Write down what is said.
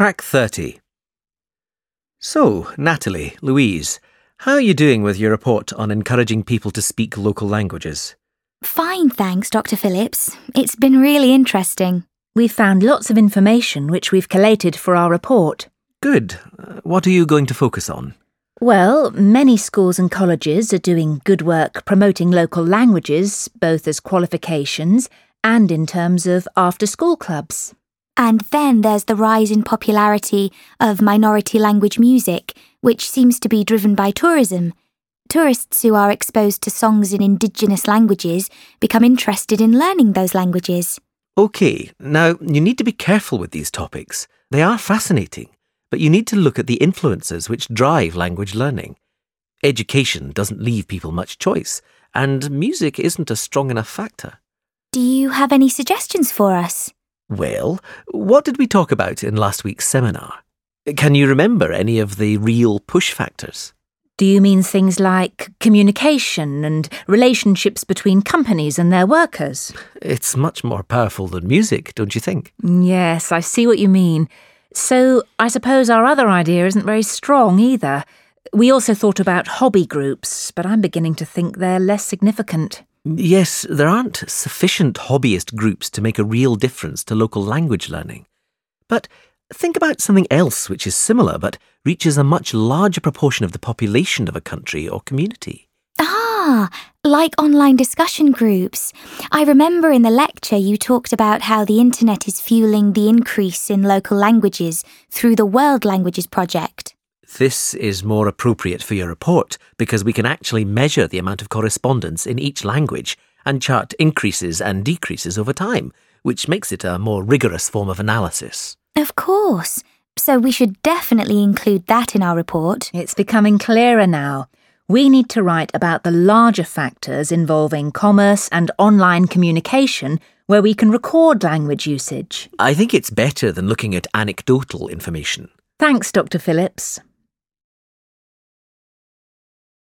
Track 30. So, Natalie, Louise, how are you doing with your report on encouraging people to speak local languages? Fine, thanks, Dr. Phillips. It's been really interesting. We've found lots of information which we've collated for our report. Good. Uh, What are you going to focus on? Well, many schools and colleges are doing good work promoting local languages, both as qualifications and in terms of after school clubs. And then there's the rise in popularity of minority language music, which seems to be driven by tourism. Tourists who are exposed to songs in indigenous languages become interested in learning those languages. OK, now you need to be careful with these topics. They are fascinating, but you need to look at the influences which drive language learning. Education doesn't leave people much choice, and music isn't a strong enough factor. Do you have any suggestions for us? Well, what did we talk about in last week's seminar? Can you remember any of the real push factors? Do you mean things like communication and relationships between companies and their workers? It's much more powerful than music, don't you think? Yes, I see what you mean. So I suppose our other idea isn't very strong either. We also thought about hobby groups, but I'm beginning to think they're less significant. Yes, there aren't sufficient hobbyist groups to make a real difference to local language learning. But think about something else which is similar but reaches a much larger proportion of the population of a country or community. Ah, like online discussion groups. I remember in the lecture you talked about how the internet is fueling the increase in local languages through the World Languages Project. This is more appropriate for your report because we can actually measure the amount of correspondence in each language and chart increases and decreases over time, which makes it a more rigorous form of analysis. Of course. So we should definitely include that in our report. It's becoming clearer now. We need to write about the larger factors involving commerce and online communication where we can record language usage. I think it's better than looking at anecdotal information. Thanks, Dr. Phillips.